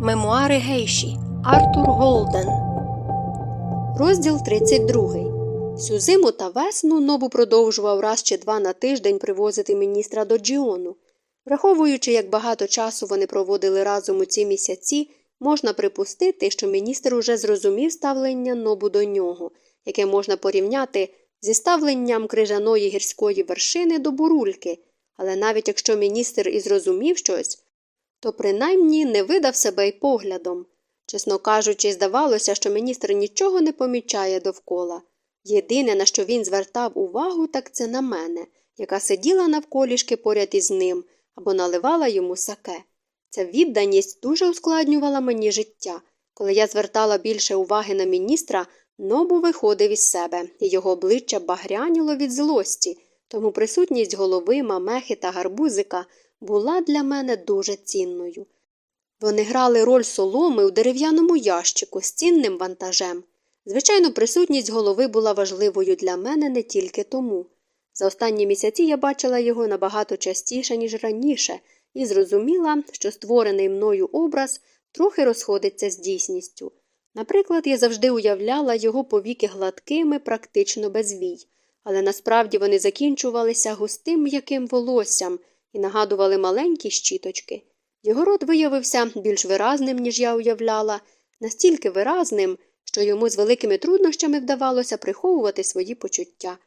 Мемуари Гейші Артур Голден. Розділ 32. Всю зиму та весну Нобу продовжував раз чи два на тиждень привозити міністра до Джіону. Враховуючи, як багато часу вони проводили разом у ці місяці, можна припустити, що міністр уже зрозумів ставлення нобу до нього, яке можна порівняти зі ставленням крижаної гірської вершини до бурульки. Але навіть якщо міністр і зрозумів щось, то принаймні не видав себе й поглядом. Чесно кажучи, здавалося, що міністр нічого не помічає довкола. Єдине, на що він звертав увагу, так це на мене, яка сиділа навколішки поряд із ним або наливала йому саке. Ця відданість дуже ускладнювала мені життя. Коли я звертала більше уваги на міністра, нобу виходив із себе, і його обличчя багряніло від злості, тому присутність голови, мамехи та гарбузика була для мене дуже цінною. Вони грали роль соломи у дерев'яному ящику з цінним вантажем. Звичайно, присутність голови була важливою для мене не тільки тому. За останні місяці я бачила його набагато частіше, ніж раніше, і зрозуміла, що створений мною образ трохи розходиться з дійсністю. Наприклад, я завжди уявляла його повіки гладкими, практично без вій, але насправді вони закінчувалися густим м'яким волоссям і нагадували маленькі щіточки. Його рот виявився більш виразним, ніж я уявляла, настільки виразним, що йому з великими труднощами вдавалося приховувати свої почуття.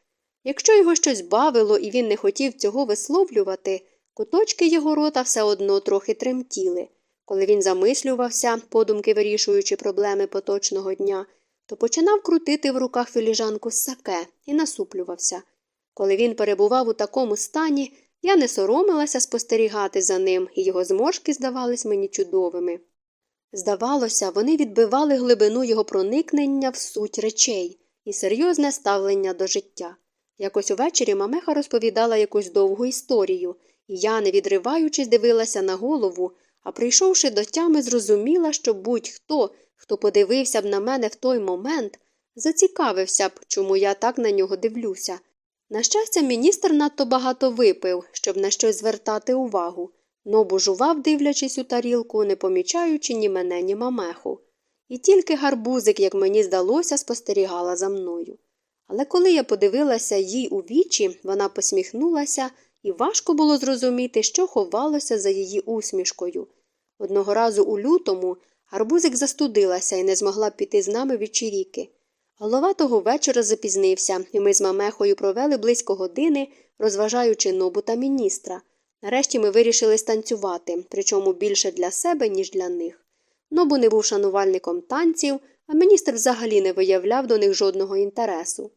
Якщо його щось бавило і він не хотів цього висловлювати, куточки його рота все одно трохи тремтіли. Коли він замислювався, подумки вирішуючи проблеми поточного дня, то починав крутити в руках філіжанку саке і насуплювався. Коли він перебував у такому стані, я не соромилася спостерігати за ним, і його зморшки здавались мені чудовими. Здавалося, вони відбивали глибину його проникнення в суть речей і серйозне ставлення до життя. Якось увечері мамеха розповідала якусь довгу історію, і я, не відриваючись, дивилася на голову, а прийшовши до тями, зрозуміла, що будь-хто, хто подивився б на мене в той момент, зацікавився б, чому я так на нього дивлюся. На щастя, міністр надто багато випив, щоб на щось звертати увагу, Нобу жував, дивлячись у тарілку, не помічаючи ні мене, ні мамеху. І тільки гарбузик, як мені здалося, спостерігала за мною. Але коли я подивилася їй у вічі, вона посміхнулася, і важко було зрозуміти, що ховалося за її усмішкою. Одного разу у лютому гарбузик застудилася і не змогла піти з нами вечіріки. Голова того вечора запізнився, і ми з мамехою провели близько години, розважаючи нобу та міністра. Нарешті ми вирішили станцювати, причому більше для себе, ніж для них. Нобу не був шанувальником танців, а міністр взагалі не виявляв до них жодного інтересу.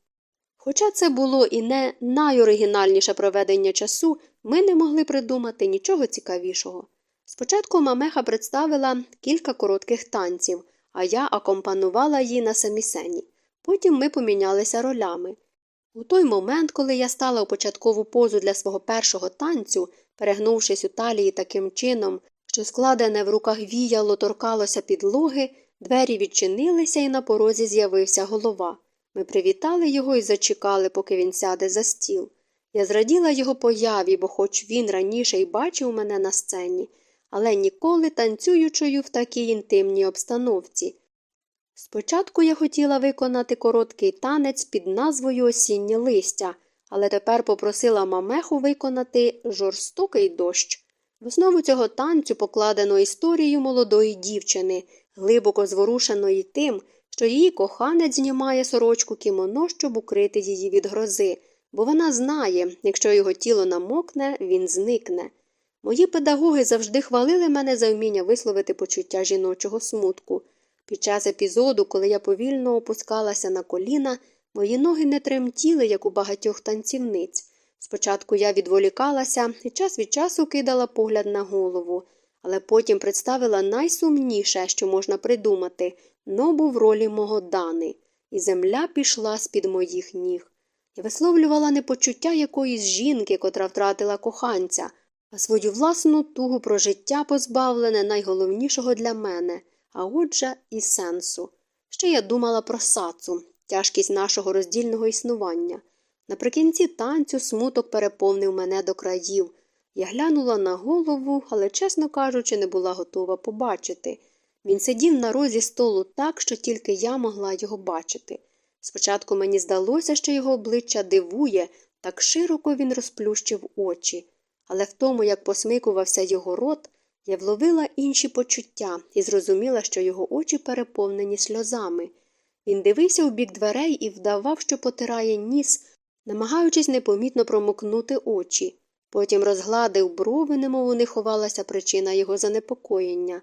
Хоча це було і не найоригінальніше проведення часу, ми не могли придумати нічого цікавішого. Спочатку мамеха представила кілька коротких танців, а я акомпанувала їй на самісені. Потім ми помінялися ролями. У той момент, коли я стала у початкову позу для свого першого танцю, перегнувшись у талії таким чином, що складене в руках віяло торкалося підлоги, двері відчинилися і на порозі з'явився голова. Ми привітали його і зачекали, поки він сяде за стіл. Я зраділа його появі, бо хоч він раніше й бачив мене на сцені, але ніколи танцюючою в такій інтимній обстановці. Спочатку я хотіла виконати короткий танець під назвою Осіннє листя, але тепер попросила мамеху виконати жорстокий дощ. В основу цього танцю покладено історію молодої дівчини, глибоко зворушеної тим, що її коханець знімає сорочку кімоно, щоб укрити її від грози, бо вона знає, якщо його тіло намокне, він зникне. Мої педагоги завжди хвалили мене за вміння висловити почуття жіночого смутку. Під час епізоду, коли я повільно опускалася на коліна, мої ноги не тремтіли, як у багатьох танцівниць. Спочатку я відволікалася і час від часу кидала погляд на голову, але потім представила найсумніше, що можна придумати нобу в ролі мого Дани, і земля пішла з під моїх ніг. Я висловлювала не почуття якоїсь жінки, котра втратила коханця, а свою власну тугу про життя позбавлене найголовнішого для мене а отже, і сенсу. Ще я думала про сацу, тяжкість нашого роздільного існування. Наприкінці танцю смуток переповнив мене до країв. Я глянула на голову, але, чесно кажучи, не була готова побачити. Він сидів на розі столу так, що тільки я могла його бачити. Спочатку мені здалося, що його обличчя дивує, так широко він розплющив очі, але в тому, як посмикувався його рот, я вловила інші почуття і зрозуміла, що його очі переповнені сльозами. Він дивився у бік дверей і вдавав, що потирає ніс, намагаючись непомітно промокнути очі. Потім розгладив брови, немов у них ховалася причина його занепокоєння.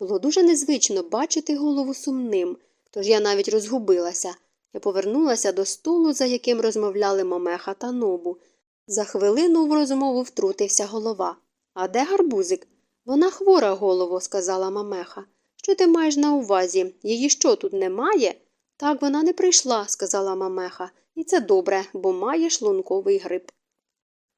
Було дуже незвично бачити голову сумним, тож я навіть розгубилася. Я повернулася до столу, за яким розмовляли Момеха та нобу. За хвилину в розмову втрутився голова. А де гарбузик? Вона хвора, голово, сказала Мамеха. Що ти маєш на увазі? Її що тут немає? Так, вона не прийшла, сказала Мамеха, і це добре, бо має шлунковий грип.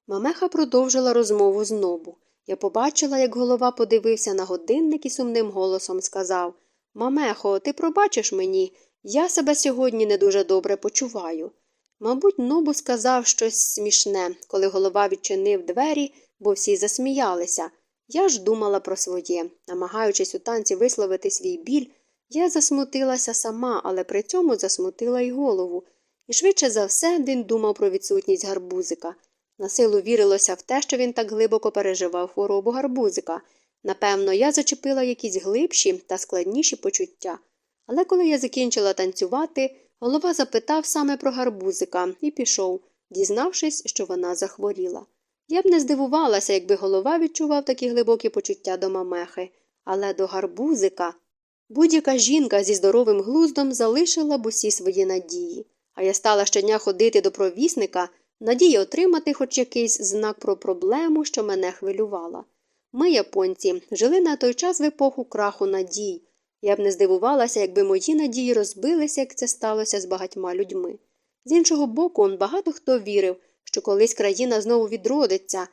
Мамеха продовжила розмову знову. Я побачила, як голова подивився на годинник і сумним голосом сказав Мамехо, ти пробачиш мені? Я себе сьогодні не дуже добре почуваю. Мабуть, Нобу сказав щось смішне, коли голова відчинив двері, бо всі засміялися. Я ж думала про своє. Намагаючись у танці висловити свій біль, я засмутилася сама, але при цьому засмутила й голову. І швидше за все він думав про відсутність гарбузика. На силу вірилося в те, що він так глибоко переживав хворобу гарбузика. Напевно, я зачепила якісь глибші та складніші почуття. Але коли я закінчила танцювати, голова запитав саме про гарбузика і пішов, дізнавшись, що вона захворіла. Я б не здивувалася, якби голова відчував такі глибокі почуття до мамехи, але до гарбузика. Будь-яка жінка зі здоровим глуздом залишила б усі свої надії, а я стала щодня ходити до провісника, надії отримати хоч якийсь знак про проблему, що мене хвилювала. Ми, японці, жили на той час в епоху краху надій. Я б не здивувалася, якби мої надії розбилися, як це сталося з багатьма людьми. З іншого боку, багато хто вірив, що колись країна знову відродиться,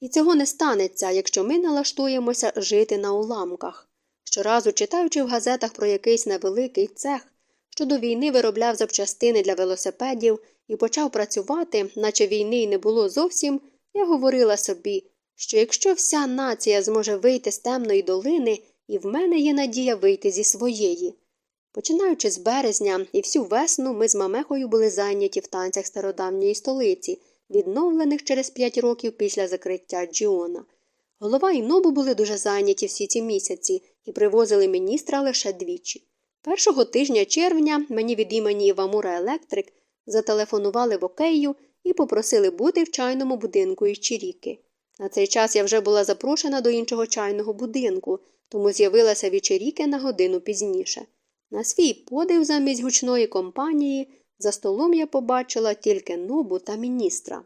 і цього не станеться, якщо ми налаштуємося жити на уламках. Щоразу читаючи в газетах про якийсь невеликий цех, що до війни виробляв запчастини для велосипедів і почав працювати, наче війни й не було зовсім, я говорила собі, що якщо вся нація зможе вийти з темної долини, і в мене є надія вийти зі своєї. Починаючи з березня і всю весну ми з мамехою були зайняті в танцях стародавньої столиці, відновлених через п'ять років після закриття Джіона. Голова і нобу були дуже зайняті всі ці місяці і привозили міністра лише двічі. Першого тижня червня мені від імені Івамура Електрик зателефонували в окею і попросили бути в чайному будинку із На цей час я вже була запрошена до іншого чайного будинку, тому з'явилася вечеріки на годину пізніше. На свій подив замість гучної компанії за столом я побачила тільки нобу та міністра.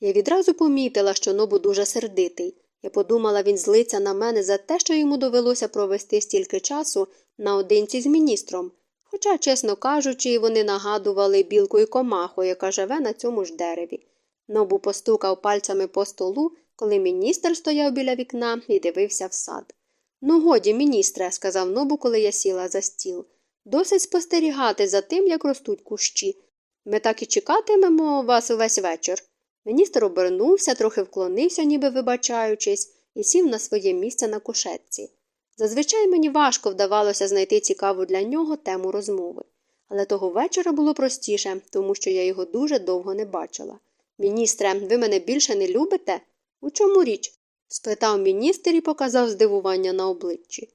Я відразу помітила, що нобу дуже сердитий. Я подумала, він злиться на мене за те, що йому довелося провести стільки часу наодинці з міністром. Хоча, чесно кажучи, вони нагадували білку і комаху, яка живе на цьому ж дереві. Нобу постукав пальцями по столу, коли міністр стояв біля вікна і дивився в сад. Ну, годі, міністре, сказав Нобу, коли я сіла за стіл. Досить спостерігати за тим, як ростуть кущі. Ми так і чекатимемо вас увесь вечір. Міністр обернувся, трохи вклонився, ніби вибачаючись, і сів на своє місце на кушетці. Зазвичай мені важко вдавалося знайти цікаву для нього тему розмови. Але того вечора було простіше, тому що я його дуже довго не бачила. Міністре, ви мене більше не любите? У чому річ? спитав міністр і показав здивування на обличчі.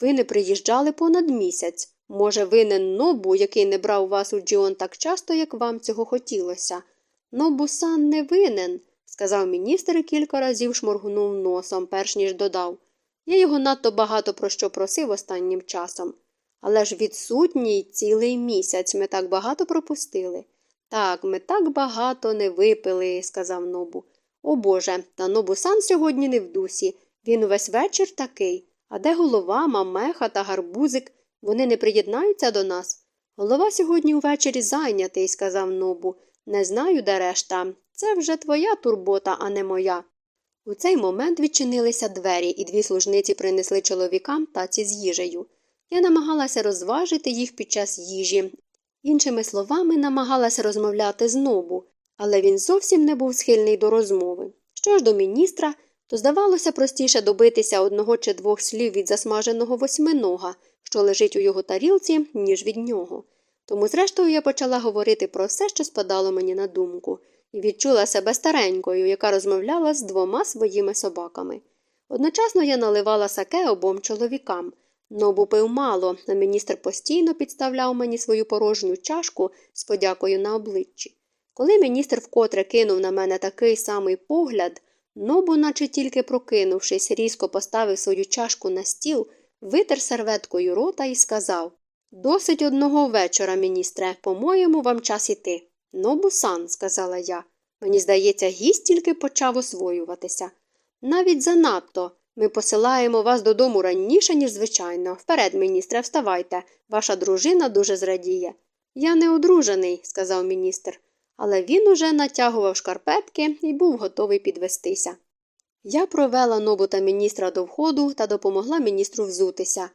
Ви не приїжджали понад місяць. Може, винен нобу, який не брав вас у Джіон так часто, як вам цього хотілося. Нобу сан не винен, сказав міністр і кілька разів шморгнув носом, перш ніж додав. Я його надто багато про що просив останнім часом. Але ж відсутній цілий місяць ми так багато пропустили. Так, ми так багато не випили, сказав нобу. О Боже, та Нобусан сьогодні не в дусі. Він увесь вечір такий. А де голова, мамеха та гарбузик? Вони не приєднаються до нас? Голова сьогодні увечері зайнятий, сказав Нобу. Не знаю, де решта. Це вже твоя турбота, а не моя. У цей момент відчинилися двері, і дві служниці принесли чоловікам таці з їжею. Я намагалася розважити їх під час їжі. Іншими словами, намагалася розмовляти з Нобу, але він зовсім не був схильний до розмови. Що ж до міністра, то здавалося простіше добитися одного чи двох слів від засмаженого восьминога, що лежить у його тарілці, ніж від нього. Тому, зрештою, я почала говорити про все, що спадало мені на думку, і відчула себе старенькою, яка розмовляла з двома своїми собаками. Одночасно я наливала саке обом чоловікам. Нобу пив мало, а міністр постійно підставляв мені свою порожню чашку з подякою на обличчі. Коли міністр вкотре кинув на мене такий самий погляд, нобу, наче тільки прокинувшись, різко поставив свою чашку на стіл, витер серветкою рота і сказав Досить одного вечора, міністре, по-моєму, вам час іти. Нобу сан, сказала я. Мені здається, гість тільки почав освоюватися. Навіть занадто. Ми посилаємо вас додому раніше, ніж звичайно. Вперед, міністре, вставайте. Ваша дружина дуже зрадіє. Я не одружений, сказав міністр, але він уже натягував шкарпетки і був готовий підвестися. Я провела нобу та міністра до входу та допомогла міністру взутися.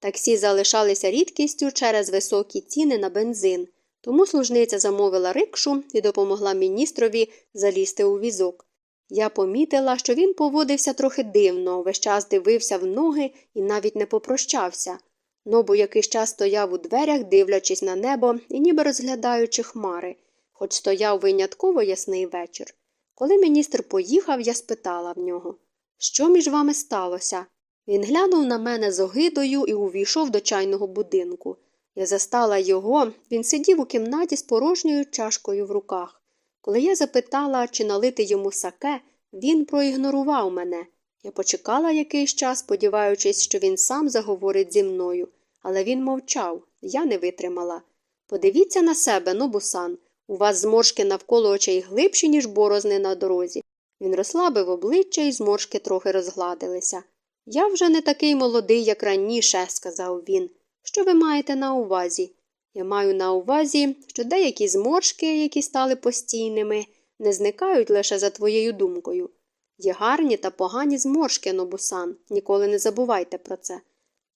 Таксі залишалися рідкістю через високі ціни на бензин, тому служниця замовила рикшу і допомогла міністрові залізти у візок. Я помітила, що він поводився трохи дивно, весь час дивився в ноги і навіть не попрощався. Нобу якийсь час стояв у дверях, дивлячись на небо і ніби розглядаючи хмари, хоч стояв винятково ясний вечір. Коли міністр поїхав, я спитала в нього Що між вами сталося? Він глянув на мене з огидою і увійшов до чайного будинку. Я застала його, він сидів у кімнаті з порожньою чашкою в руках. Коли я запитала, чи налити йому саке, він проігнорував мене. Я почекала якийсь час, сподіваючись, що він сам заговорить зі мною, але він мовчав, я не витримала. Подивіться на себе, Нобусан, у вас зморшки навколо очей глибші, ніж борозни на дорозі. Він розслабив обличчя і зморшки трохи розгладилися. Я вже не такий молодий, як раніше, сказав він. Що ви маєте на увазі? Я маю на увазі, що деякі зморшки, які стали постійними, не зникають лише за твоєю думкою. Є гарні та погані зморшки, Нобусан, ніколи не забувайте про це.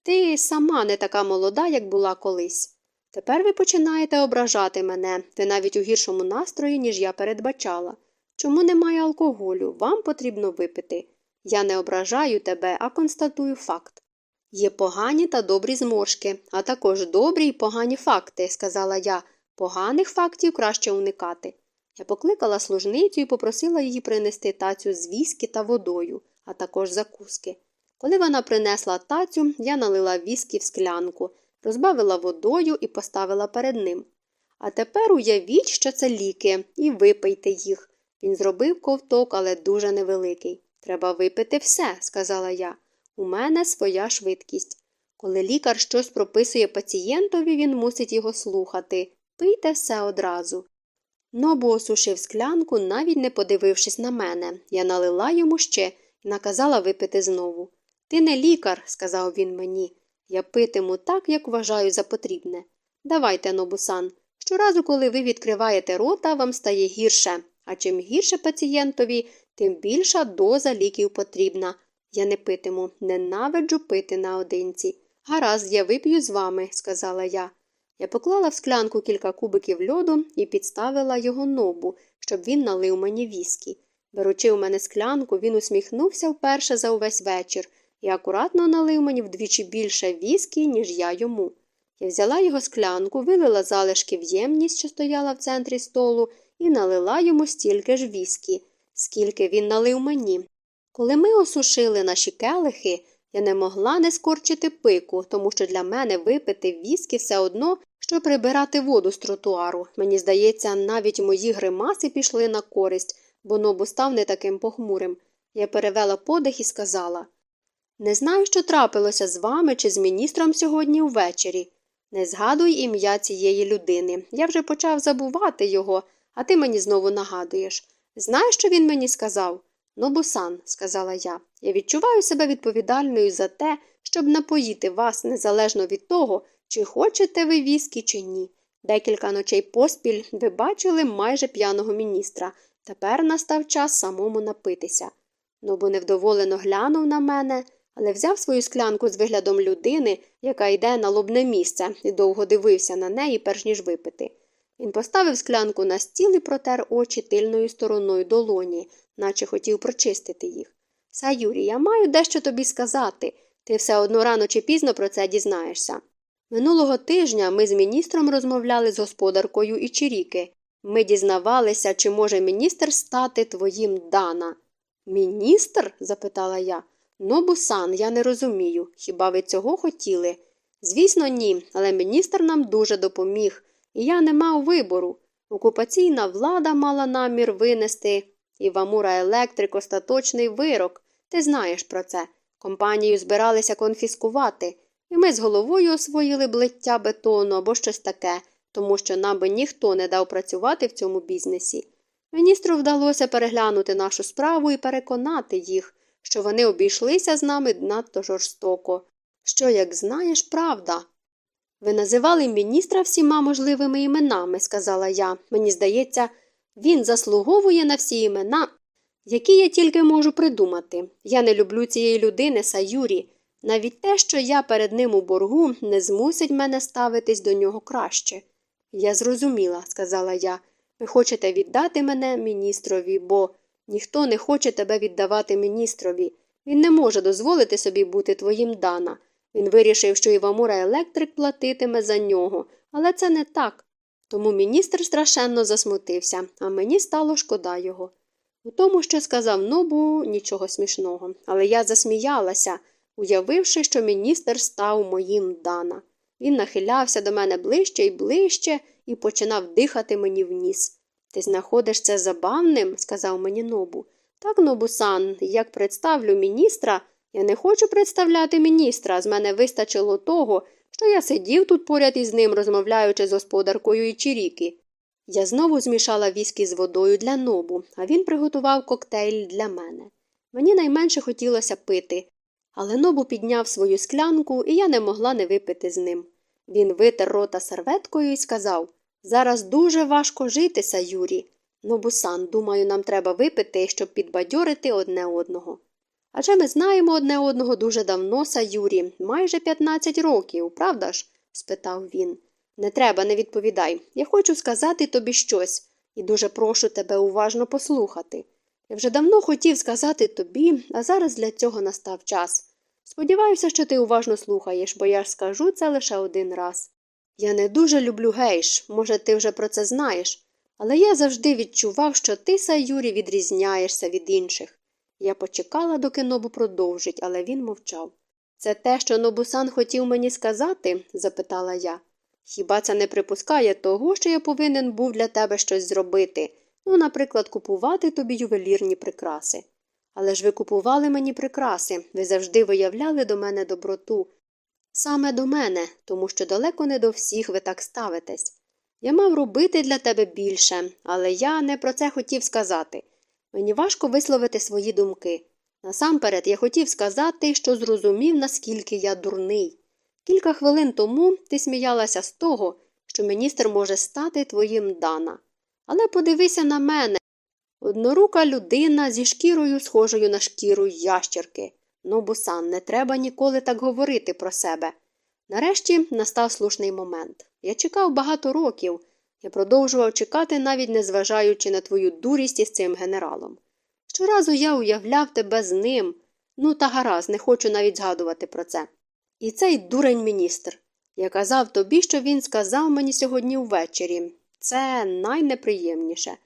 Ти сама не така молода, як була колись. Тепер ви починаєте ображати мене, ти навіть у гіршому настрої, ніж я передбачала. Чому немає алкоголю? Вам потрібно випити. Я не ображаю тебе, а констатую факт. Є погані та добрі зморшки, а також добрі й погані факти, сказала я. Поганих фактів краще уникати. Я покликала служницю і попросила її принести тацю з віскі та водою, а також закуски. Коли вона принесла тацю, я налила віскі в склянку, розбавила водою і поставила перед ним. А тепер уявіть, що це ліки, і випийте їх. Він зробив ковток, але дуже невеликий. Треба випити все, сказала я. У мене своя швидкість. Коли лікар щось прописує пацієнтові, він мусить його слухати. Пийте все одразу. Нобу осушив склянку, навіть не подивившись на мене. Я налила йому ще і наказала випити знову. Ти не лікар, сказав він мені. Я питиму так, як вважаю за потрібне. Давайте, Нобусан. Щоразу, коли ви відкриваєте рота, вам стає гірше, а чим гірше пацієнтові, тим більша доза ліків потрібна. Я не питиму, ненавиджу пити наодинці. Гаразд, я вип'ю з вами, сказала я. Я поклала в склянку кілька кубиків льоду і підставила його нобу, щоб він налив мені віскі. Беручи у мене склянку, він усміхнувся вперше за увесь вечір і акуратно налив мені вдвічі більше віскі, ніж я йому. Я взяла його склянку, вилила залишки в ємність, що стояла в центрі столу, і налила йому стільки ж віскі, скільки він налив мені. Коли ми осушили наші келихи, я не могла не скорчити пику, тому що для мене випити віскі все одно, що прибирати воду з тротуару. Мені здається, навіть мої гримаси пішли на користь, бо нобу став не таким похмурим. Я перевела подих і сказала Не знаю, що трапилося з вами чи з міністром сьогодні ввечері. Не згадуй ім'я цієї людини. Я вже почав забувати його, а ти мені знову нагадуєш. Знаєш, що він мені сказав? Нобусан, сказала я, я відчуваю себе відповідальною за те, щоб напоїти вас незалежно від того, чи хочете ви віскі, чи ні. Декілька ночей поспіль ви бачили майже п'яного міністра. Тепер настав час самому напитися. Нобу невдоволено глянув на мене, але взяв свою склянку з виглядом людини, яка йде на лобне місце, і довго дивився на неї, перш ніж випити. Він поставив склянку на стіл і протер очі тильною стороною долоні, наче хотів прочистити їх. Саюрі, я маю дещо тобі сказати. Ти все одно рано чи пізно про це дізнаєшся. Минулого тижня ми з міністром розмовляли з господаркою Ічіріки. Ми дізнавалися, чи може міністр стати твоїм Дана. Міністр? запитала я. Нобусан, я не розумію. Хіба ви цього хотіли? Звісно, ні, але міністр нам дуже допоміг, і я не мав вибору. Окупаційна влада мала намір винести Івамура Електрик остаточний вирок. Ти знаєш про це. Компанію збиралися конфіскувати, і ми з головою освоїли блиття бетону або щось таке, тому що нам би ніхто не дав працювати в цьому бізнесі. Міністру вдалося переглянути нашу справу і переконати їх, що вони обійшлися з нами надто жорстоко. Що, як знаєш, правда. Ви називали міністра всіма можливими іменами, сказала я. Мені здається, він заслуговує на всі імена, які я тільки можу придумати. Я не люблю цієї людини, Саюрі. Навіть те, що я перед ним у боргу, не змусить мене ставитись до нього краще. Я зрозуміла, сказала я. Ви хочете віддати мене міністрові, бо ніхто не хоче тебе віддавати міністрові. Він не може дозволити собі бути твоїм Дана. Він вирішив, що Івамура Електрик платитиме за нього, але це не так. Тому міністр страшенно засмутився, а мені стало шкода його. У тому, що сказав Нобу, нічого смішного, але я засміялася, уявивши, що міністр став моїм Дана. Він нахилявся до мене ближче і ближче і починав дихати мені в ніс. Ти знаходиш це забавним, сказав мені Нобу. Так, Нобусан, як представлю міністра, я не хочу представляти міністра. З мене вистачило того, що я сидів тут поряд із ним, розмовляючи з господаркою Ічіріки. Я знову змішала віскі з водою для нобу, а він приготував коктейль для мене. Мені найменше хотілося пити, але нобу підняв свою склянку, і я не могла не випити з ним. Він витер рота серветкою і сказав Зараз дуже важко жити, Саюрі. Нобусан, думаю, нам треба випити, щоб підбадьорити одне одного. Адже ми знаємо одне одного дуже давно, Саюрі, майже 15 років, правда ж? спитав він. Не треба, не відповідай. Я хочу сказати тобі щось, і дуже прошу тебе уважно послухати. Я вже давно хотів сказати тобі, а зараз для цього настав час. Сподіваюся, що ти уважно слухаєш, бо я ж скажу це лише один раз. Я не дуже люблю гейш, може, ти вже про це знаєш, але я завжди відчував, що ти, Саюрі, відрізняєшся від інших. Я почекала, доки Нобу продовжить, але він мовчав. Це те, що Нобусан хотів мені сказати? запитала я. Хіба це не припускає того, що я повинен був для тебе щось зробити, ну, наприклад, купувати тобі ювелірні прикраси. Але ж ви купували мені прикраси, ви завжди виявляли до мене доброту. Саме до мене, тому що далеко не до всіх ви так ставитесь. Я мав робити для тебе більше, але я не про це хотів сказати. Мені важко висловити свої думки. Насамперед я хотів сказати, що зрозумів, наскільки я дурний. Кілька хвилин тому ти сміялася з того, що міністр може стати твоїм Дана. Але подивися на мене однорука людина зі шкірою, схожою на шкіру ящерки. Ну, бусан, не треба ніколи так говорити про себе. Нарешті настав слушний момент. Я чекав багато років. Я продовжував чекати, навіть незважаючи на твою дурість із цим генералом. Щоразу я уявляв тебе з ним. Ну, та гаразд, не хочу навіть згадувати про це. І цей дурень міністр. Я казав тобі, що він сказав мені сьогодні ввечері. Це найнеприємніше.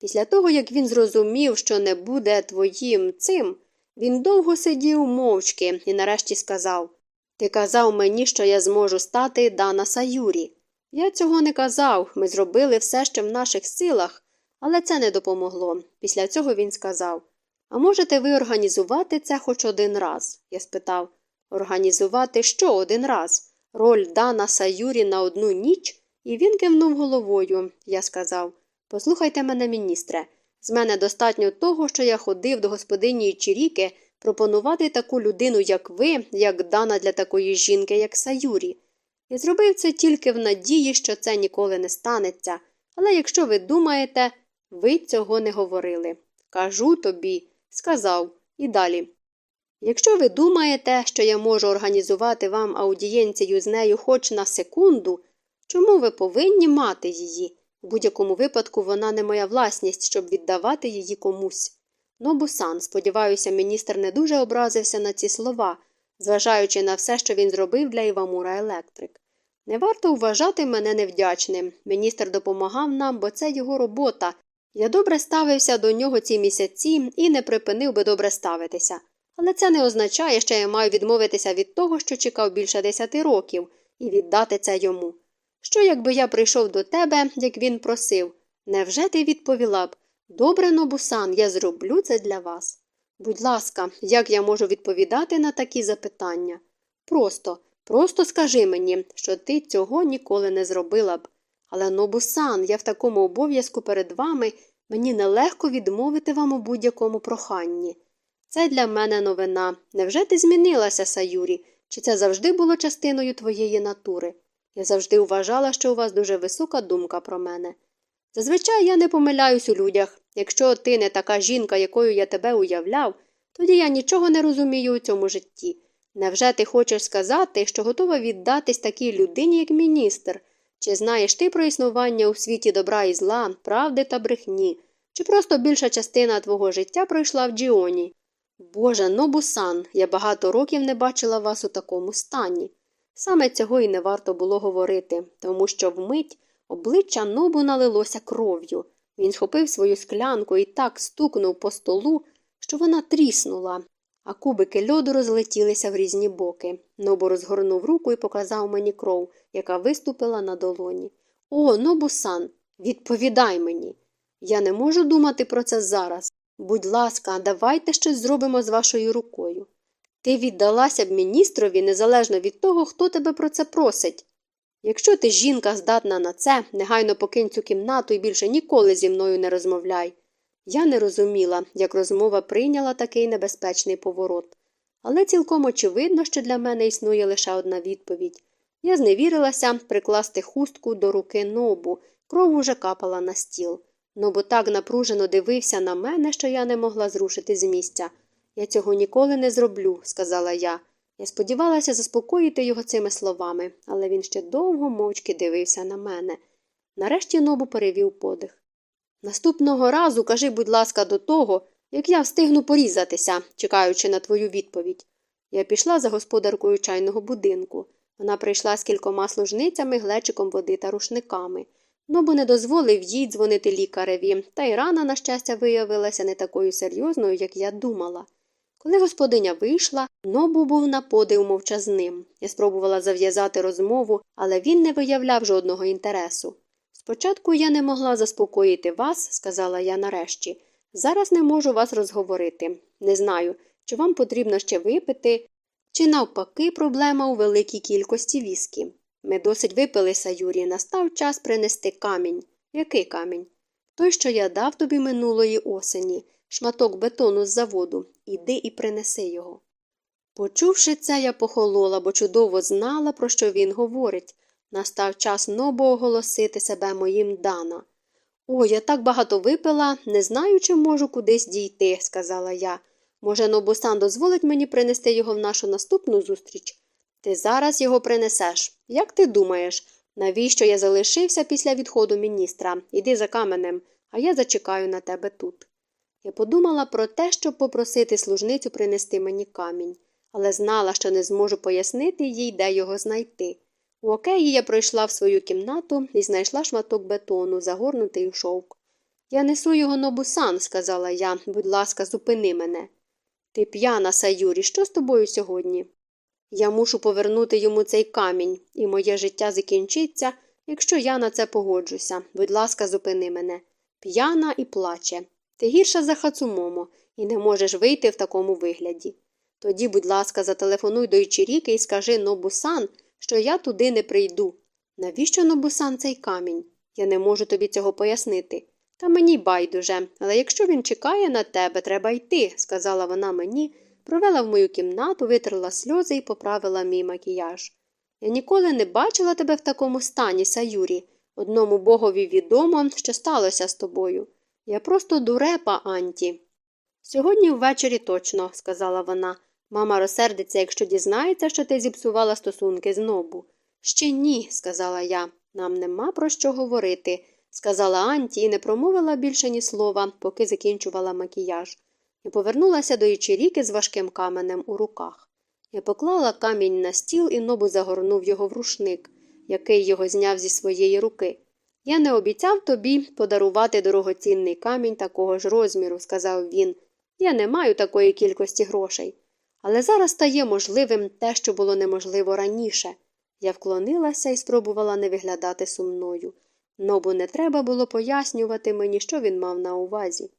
Після того, як він зрозумів, що не буде твоїм цим, він довго сидів мовчки і нарешті сказав Ти казав мені, що я зможу стати Дана Саюрі. Я цього не казав, ми зробили все, що в наших силах, але це не допомогло. Після цього він сказав А можете ви організувати це хоч один раз? Я спитав. Організувати що один раз? Роль Дана Саюрі на одну ніч? І він кивнув головою. Я сказав Послухайте мене, міністре, з мене достатньо того, що я ходив до господині Чіріки пропонувати таку людину, як ви, як Дана для такої жінки, як Саюрі. Я зробив це тільки в надії, що це ніколи не станеться. Але якщо ви думаєте, ви цього не говорили. Кажу тобі, сказав і далі. Якщо ви думаєте, що я можу організувати вам аудієнцію з нею хоч на секунду, чому ви повинні мати її? У будь-якому випадку вона не моя власність, щоб віддавати її комусь. Нобусан, сподіваюся, міністр не дуже образився на ці слова, зважаючи на все, що він зробив для Івамура Електрик. Не варто вважати мене невдячним. Міністр допомагав нам, бо це його робота. Я добре ставився до нього ці місяці і не припинив би добре ставитися. Але це не означає, що я маю відмовитися від того, що чекав більше десяти років, і віддати це йому. Що, якби я прийшов до тебе, як він просив? Невже ти відповіла б Добре, Нобусан, я зроблю це для вас. Будь ласка, як я можу відповідати на такі запитання? Просто, просто скажи мені, що ти цього ніколи не зробила б. Але, Нобусан, я в такому обов'язку перед вами, мені нелегко відмовити вам у будь-якому проханні. Це для мене новина. Невже ти змінилася, Саюрі? Чи це завжди було частиною твоєї натури? Я завжди вважала, що у вас дуже висока думка про мене. Зазвичай я не помиляюсь у людях. Якщо ти не така жінка, якою я тебе уявляв, тоді я нічого не розумію у цьому житті. Невже ти хочеш сказати, що готова віддатись такій людині, як міністр? Чи знаєш ти про існування у світі добра і зла, правди та брехні? Чи просто більша частина твого життя пройшла в Джіоні? Боже, Нобусан, я багато років не бачила вас у такому стані. Саме цього і не варто було говорити, тому що вмить обличчя Нобу налилося кров'ю. Він схопив свою склянку і так стукнув по столу, що вона тріснула, а кубики льоду розлетілися в різні боки. Нобу розгорнув руку і показав мені кров, яка виступила на долоні. О, Нобусан, відповідай мені. Я не можу думати про це зараз. Будь ласка, давайте щось зробимо з вашою рукою. Ти віддалася б міністрові незалежно від того, хто тебе про це просить. Якщо ти жінка здатна на це, негайно покинь цю кімнату і більше ніколи зі мною не розмовляй. Я не розуміла, як розмова прийняла такий небезпечний поворот. Але цілком очевидно, що для мене існує лише одна відповідь. Я зневірилася прикласти хустку до руки нобу, кров уже капала на стіл. Нобу так напружено дивився на мене, що я не могла зрушити з місця. Я цього ніколи не зроблю, сказала я. Я сподівалася заспокоїти його цими словами, але він ще довго мовчки дивився на мене. Нарешті нобу перевів подих. Наступного разу кажи, будь ласка, до того, як я встигну порізатися, чекаючи на твою відповідь. Я пішла за господаркою чайного будинку. Вона прийшла з кількома служницями, глечиком води та рушниками. Нобу не дозволив їй дзвонити лікареві, та й рана, на щастя, виявилася не такою серйозною, як я думала. Коли господиня вийшла, нобу був на подив мовчазним. Я спробувала зав'язати розмову, але він не виявляв жодного інтересу. Спочатку я не могла заспокоїти вас, сказала я нарешті. Зараз не можу вас розговорити. Не знаю, чи вам потрібно ще випити, чи навпаки проблема у великій кількості віскі. Ми досить випили, Саюрі, настав час принести камінь. Який камінь? Той, що я дав тобі минулої осені шматок бетону з заводу, іди і принеси його. Почувши це, я похолола, бо чудово знала, про що він говорить. Настав час нобо оголосити себе моїм Дана. О, я так багато випила, не знаю, чи можу кудись дійти, сказала я. Може, Нобусан дозволить мені принести його в нашу наступну зустріч? Ти зараз його принесеш. Як ти думаєш, навіщо я залишився після відходу міністра? Іди за каменем, а я зачекаю на тебе тут. Я подумала про те, щоб попросити служницю принести мені камінь, але знала, що не зможу пояснити їй, де його знайти. У океї я пройшла в свою кімнату і знайшла шматок бетону, загорнутий у шовк. Я несу його нобусан, сказала я, будь ласка, зупини мене. Ти п'яна, Саюрі, що з тобою сьогодні? Я мушу повернути йому цей камінь, і моє життя закінчиться, якщо я на це погоджуся. Будь ласка, зупини мене. П'яна і плаче. Ти гірша за хацумомо і не можеш вийти в такому вигляді. Тоді, будь ласка, зателефонуй до Ічіріки і скажи Нобусан, що я туди не прийду. Навіщо Нобусан цей камінь? Я не можу тобі цього пояснити. Та мені байдуже, але якщо він чекає на тебе, треба йти, сказала вона мені, провела в мою кімнату, витерла сльози і поправила мій макіяж. Я ніколи не бачила тебе в такому стані, Саюрі. Одному богові відомо, що сталося з тобою. Я просто дурепа, Анті. Сьогодні ввечері точно, сказала вона. Мама розсердиться, якщо дізнається, що ти зіпсувала стосунки з нобу. Ще ні, сказала я. Нам нема про що говорити, сказала Анті і не промовила більше ні слова, поки закінчувала макіяж. і повернулася до Ічиріки з важким каменем у руках. Я поклала камінь на стіл і нобу загорнув його в рушник, який його зняв зі своєї руки. Я не обіцяв тобі подарувати дорогоцінний камінь такого ж розміру, сказав він. Я не маю такої кількості грошей. Але зараз стає можливим те, що було неможливо раніше. Я вклонилася і спробувала не виглядати сумною. Нобу не треба було пояснювати мені, що він мав на увазі.